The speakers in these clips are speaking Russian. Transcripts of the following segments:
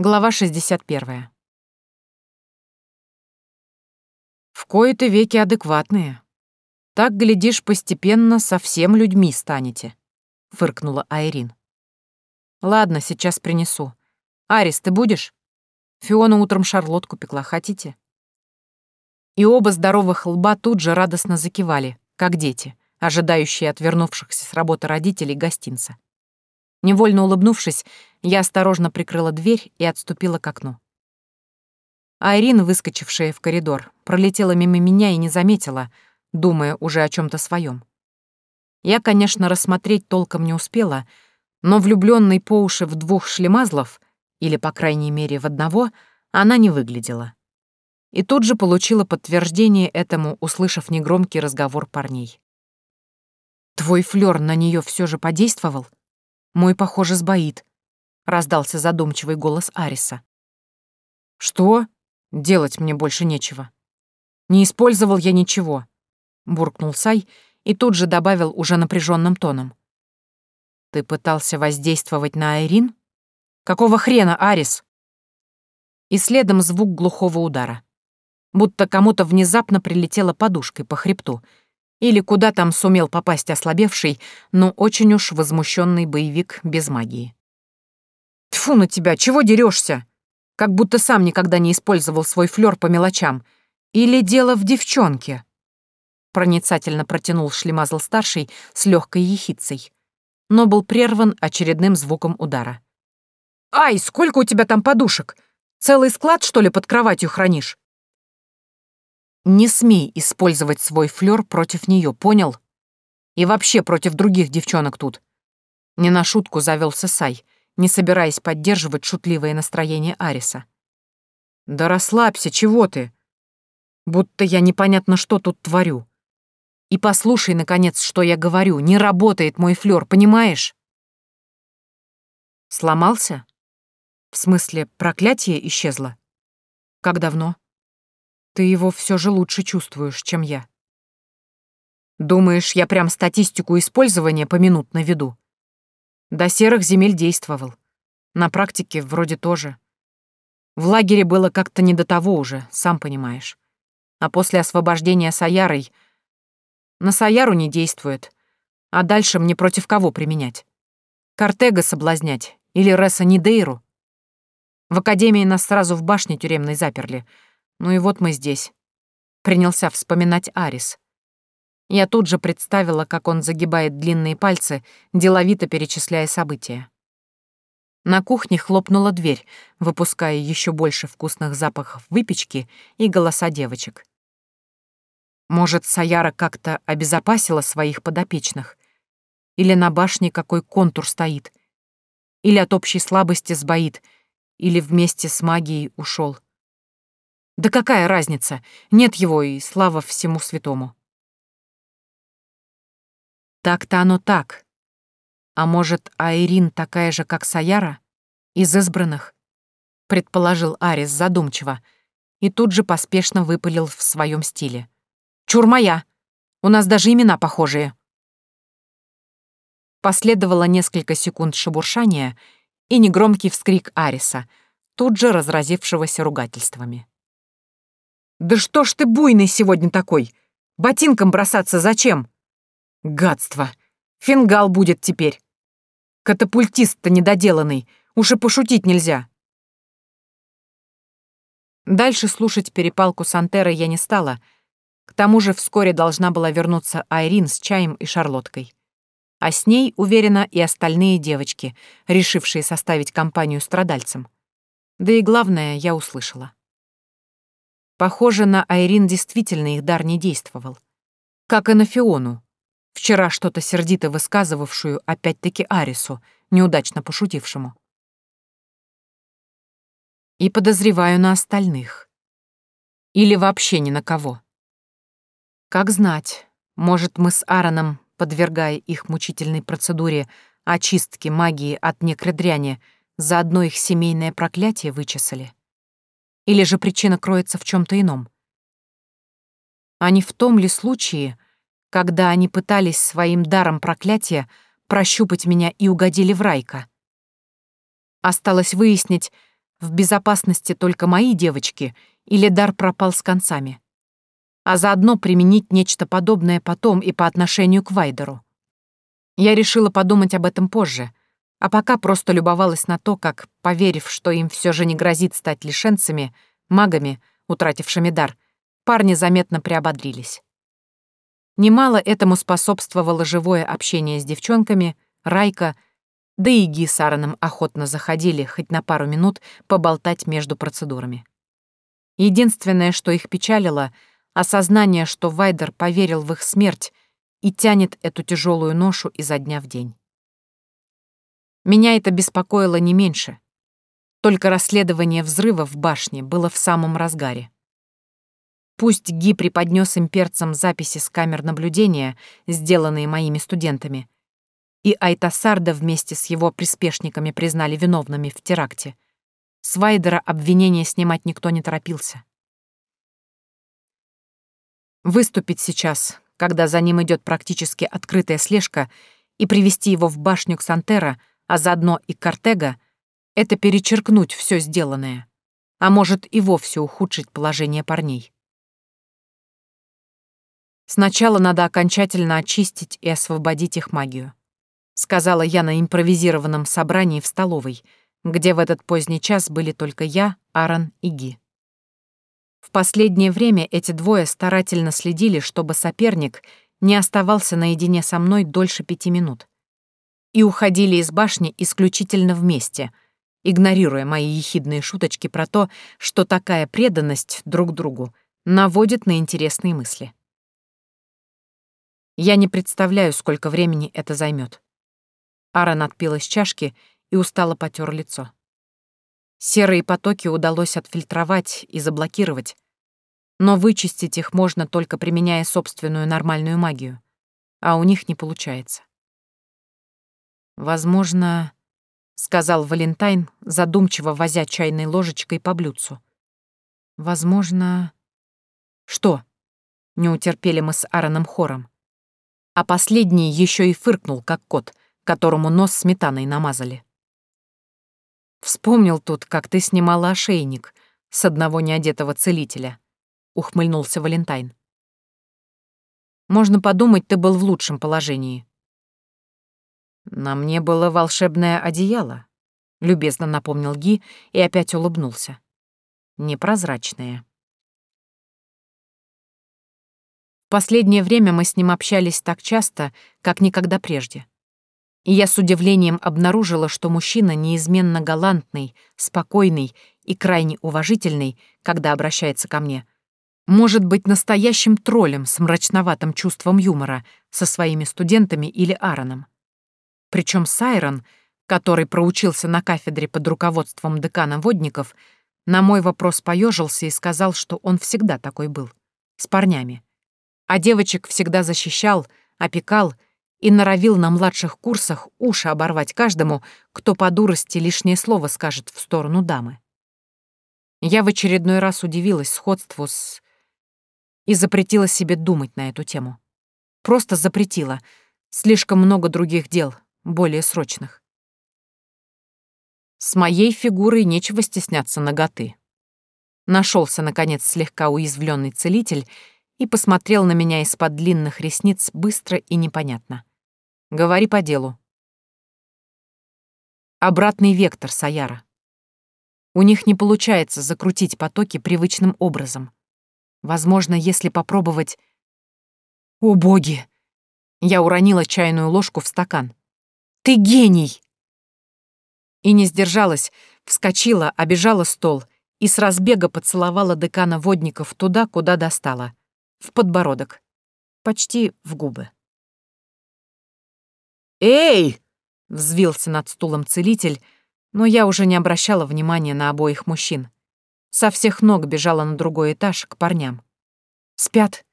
Глава 61. В кои-то веки адекватные. Так, глядишь, постепенно совсем людьми станете, — фыркнула Айрин. Ладно, сейчас принесу. Арис, ты будешь? Фиона утром шарлотку пекла, хотите? И оба здоровых лба тут же радостно закивали, как дети, ожидающие отвернувшихся с работы родителей гостинца. Невольно улыбнувшись, я осторожно прикрыла дверь и отступила к окну. Айрин, выскочившая в коридор, пролетела мимо меня и не заметила, думая уже о чем то своем. Я, конечно, рассмотреть толком не успела, но влюбленный по уши в двух шлемазлов, или, по крайней мере, в одного, она не выглядела. И тут же получила подтверждение этому, услышав негромкий разговор парней. «Твой флёр на нее все же подействовал?» Мой, похоже, сбоит», — раздался задумчивый голос Ариса. «Что? Делать мне больше нечего. Не использовал я ничего», — буркнул Сай и тут же добавил уже напряженным тоном. «Ты пытался воздействовать на Айрин? Какого хрена, Арис?» И следом звук глухого удара. Будто кому-то внезапно прилетела подушкой по хребту — или куда там сумел попасть ослабевший, но очень уж возмущенный боевик без магии. Тфу на тебя, чего дерешься? Как будто сам никогда не использовал свой флёр по мелочам. Или дело в девчонке? Проницательно протянул шлемазл-старший с легкой ехицей, но был прерван очередным звуком удара. «Ай, сколько у тебя там подушек? Целый склад, что ли, под кроватью хранишь?» Не смей использовать свой флёр против нее, понял? И вообще против других девчонок тут. Не на шутку завелся Сай, не собираясь поддерживать шутливое настроение Ариса. Да расслабься, чего ты? Будто я непонятно что тут творю. И послушай, наконец, что я говорю. Не работает мой флёр, понимаешь? Сломался? В смысле, проклятие исчезло? Как давно? Ты его все же лучше чувствуешь, чем я. Думаешь, я прям статистику использования поминутно веду? До серых земель действовал. На практике вроде тоже. В лагере было как-то не до того уже, сам понимаешь. А после освобождения Саярой... На Саяру не действует. А дальше мне против кого применять? Картега соблазнять или Реса Нидейру? В академии нас сразу в башне тюремной заперли — ну и вот мы здесь. Принялся вспоминать Арис. Я тут же представила, как он загибает длинные пальцы, деловито перечисляя события. На кухне хлопнула дверь, выпуская еще больше вкусных запахов выпечки и голоса девочек. Может, Саяра как-то обезопасила своих подопечных? Или на башне какой контур стоит? Или от общей слабости сбоит? Или вместе с магией ушел? Да какая разница? Нет его, и слава всему святому. Так-то оно так. А может, Айрин такая же, как Саяра? Из избранных? Предположил Арис задумчиво и тут же поспешно выпалил в своем стиле. «Чур моя! У нас даже имена похожие!» Последовало несколько секунд шебуршания и негромкий вскрик Ариса, тут же разразившегося ругательствами. Да что ж ты буйный сегодня такой? Ботинком бросаться зачем? Гадство. Фингал будет теперь. Катапультист-то недоделанный. Уж и пошутить нельзя. Дальше слушать перепалку с Антерой я не стала. К тому же вскоре должна была вернуться Айрин с чаем и шарлоткой. А с ней, уверена, и остальные девочки, решившие составить компанию страдальцам. Да и главное, я услышала. Похоже, на Айрин действительно их дар не действовал. Как и на Фиону, вчера что-то сердито высказывавшую опять-таки Арису, неудачно пошутившему. И подозреваю на остальных. Или вообще ни на кого. Как знать, может, мы с Аароном, подвергая их мучительной процедуре очистки магии от некродряни, заодно их семейное проклятие вычесали? Или же причина кроется в чем то ином? А не в том ли случае, когда они пытались своим даром проклятия прощупать меня и угодили в райка? Осталось выяснить, в безопасности только мои девочки или дар пропал с концами. А заодно применить нечто подобное потом и по отношению к Вайдеру. Я решила подумать об этом позже, а пока просто любовалась на то, как, поверив, что им все же не грозит стать лишенцами, магами, утратившими дар, парни заметно приободрились. Немало этому способствовало живое общение с девчонками, Райка, да и Ги с Аароном охотно заходили хоть на пару минут поболтать между процедурами. Единственное, что их печалило — осознание, что Вайдер поверил в их смерть и тянет эту тяжелую ношу изо дня в день. Меня это беспокоило не меньше. Только расследование взрыва в башне было в самом разгаре. Пусть Ги преподнес имперцам записи с камер наблюдения, сделанные моими студентами, и Айтасарда вместе с его приспешниками признали виновными в теракте. С Вайдера обвинения снимать никто не торопился. Выступить сейчас, когда за ним идет практически открытая слежка, и привести его в башню Ксантера — а заодно и Картега, это перечеркнуть все сделанное, а может и вовсе ухудшить положение парней. Сначала надо окончательно очистить и освободить их магию, сказала я на импровизированном собрании в столовой, где в этот поздний час были только я, Аарон и Ги. В последнее время эти двое старательно следили, чтобы соперник не оставался наедине со мной дольше пяти минут и уходили из башни исключительно вместе, игнорируя мои ехидные шуточки про то, что такая преданность друг другу наводит на интересные мысли. Я не представляю, сколько времени это займет. Аарон отпил из чашки и устало потер лицо. Серые потоки удалось отфильтровать и заблокировать, но вычистить их можно только применяя собственную нормальную магию, а у них не получается. «Возможно...» — сказал Валентайн, задумчиво возя чайной ложечкой по блюдцу. «Возможно...» «Что?» — не утерпели мы с Аароном хором. А последний еще и фыркнул, как кот, которому нос сметаной намазали. «Вспомнил тут, как ты снимала ошейник с одного неодетого целителя», — ухмыльнулся Валентайн. «Можно подумать, ты был в лучшем положении. «На мне было волшебное одеяло», — любезно напомнил Ги и опять улыбнулся. «Непрозрачное». В последнее время мы с ним общались так часто, как никогда прежде. И я с удивлением обнаружила, что мужчина неизменно галантный, спокойный и крайне уважительный, когда обращается ко мне, может быть настоящим троллем с мрачноватым чувством юмора со своими студентами или Аароном. Причем Сайрон, который проучился на кафедре под руководством декана Водников, на мой вопрос поежился и сказал, что он всегда такой был, с парнями. А девочек всегда защищал, опекал и норовил на младших курсах уши оборвать каждому, кто по дурости лишнее слово скажет в сторону дамы. Я в очередной раз удивилась сходству с... и запретила себе думать на эту тему. Просто запретила. Слишком много других дел, более срочных. С моей фигурой нечего стесняться ноготы. Нашелся, наконец, слегка уязвленный целитель и посмотрел на меня из-под длинных ресниц быстро и непонятно. «Говори по делу». Обратный вектор, Саяра. У них не получается закрутить потоки привычным образом. Возможно, если попробовать... О, боги! Я уронила чайную ложку в стакан. Ты гений!» И не сдержалась, вскочила, обижала стол и с разбега поцеловала декана водников туда, куда достала. В подбородок. Почти в губы. «Эй!» — взвился над стулом целитель, но я уже не обращала внимания на обоих мужчин. Со всех ног бежала на другой этаж к парням. «Спят?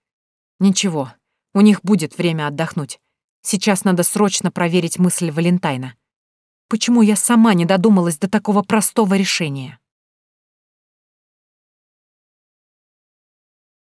Ничего, у них будет время отдохнуть. Сейчас надо срочно проверить мысль Валентайна. Почему я сама не додумалась до такого простого решения?